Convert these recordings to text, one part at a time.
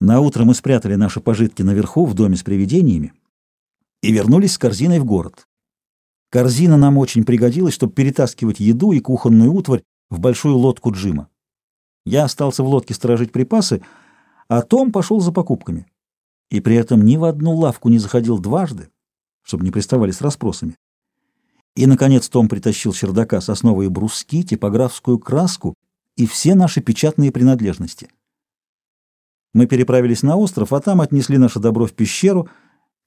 На утро мы спрятали наши пожитки наверху в доме с привидениями и вернулись с корзиной в город. Корзина нам очень пригодилась, чтобы перетаскивать еду и кухонную утварь в большую лодку Джима. Я остался в лодке сторожить припасы, а Том пошел за покупками. И при этом ни в одну лавку не заходил дважды, чтобы не приставали с расспросами. И, наконец, Том притащил чердака сосновые бруски, типографскую краску и все наши печатные принадлежности. Мы переправились на остров, а там отнесли наше добро в пещеру.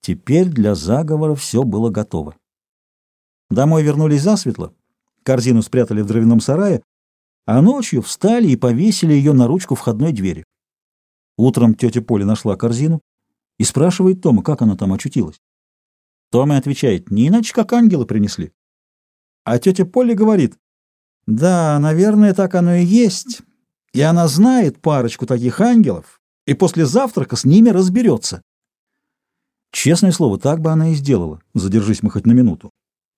Теперь для заговора все было готово. Домой вернулись засветло, корзину спрятали в дровяном сарае, а ночью встали и повесили ее на ручку входной двери. Утром тетя Поля нашла корзину и спрашивает Тома, как она там очутилась. Том и отвечает, не иначе, как ангелы принесли. А тетя Поля говорит, да, наверное, так оно и есть, и она знает парочку таких ангелов, и после завтрака с ними разберется. Честное слово, так бы она и сделала, задержись мы хоть на минуту.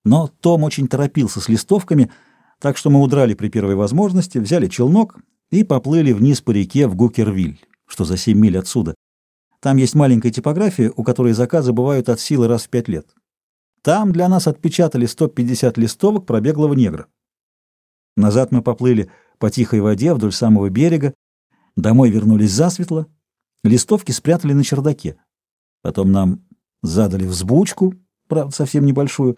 Но Том очень торопился с листовками, так что мы удрали при первой возможности, взяли челнок и поплыли вниз по реке в Гукервиль, что за 7 миль отсюда. Там есть маленькая типография, у которой заказы бывают от силы раз в пять лет. Там для нас отпечатали 150 листовок про беглого негра. Назад мы поплыли по тихой воде вдоль самого берега, домой вернулись засветло, листовки спрятали на чердаке. Потом нам задали взбучку, правда, совсем небольшую,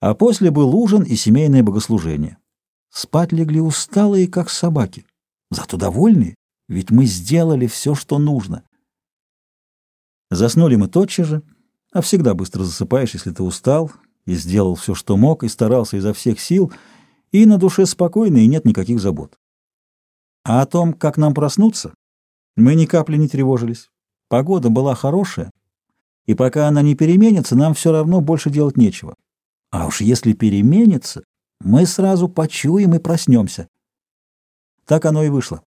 а после был ужин и семейное богослужение. Спать легли усталые, как собаки. Зато довольные, ведь мы сделали все, что нужно. Заснули мы тотчас же, а всегда быстро засыпаешь, если ты устал и сделал все, что мог, и старался изо всех сил, и на душе спокойно, и нет никаких забот. А о том, как нам проснуться, мы ни капли не тревожились. Погода была хорошая, и пока она не переменится, нам все равно больше делать нечего. А уж если переменится, мы сразу почуем и проснемся. Так оно и вышло.